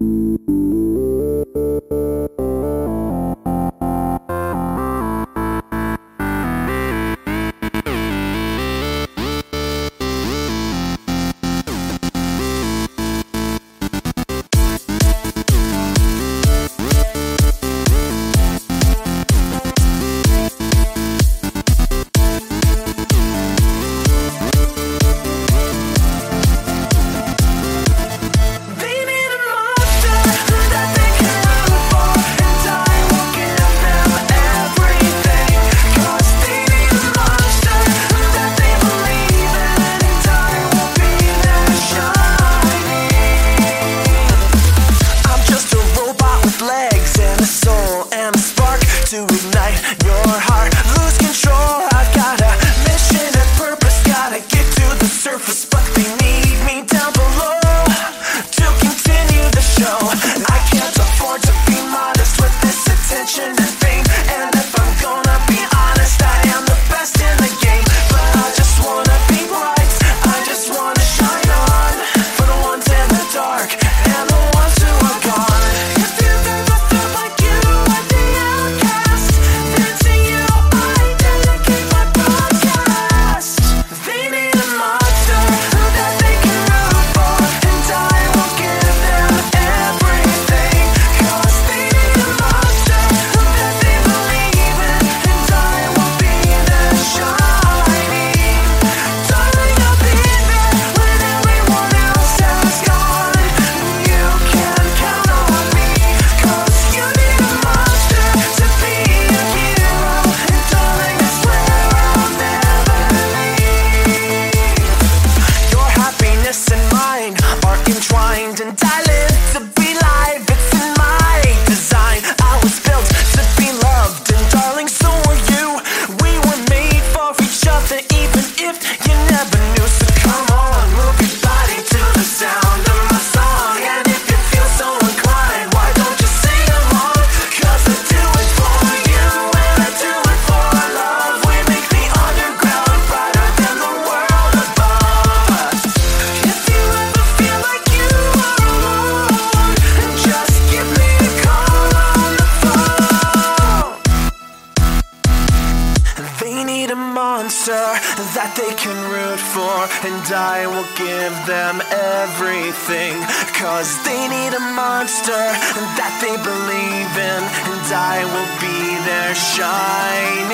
you. They need a monster that they can root for, and I will give them everything. Cause they need a monster that they believe in, and I will be their shining.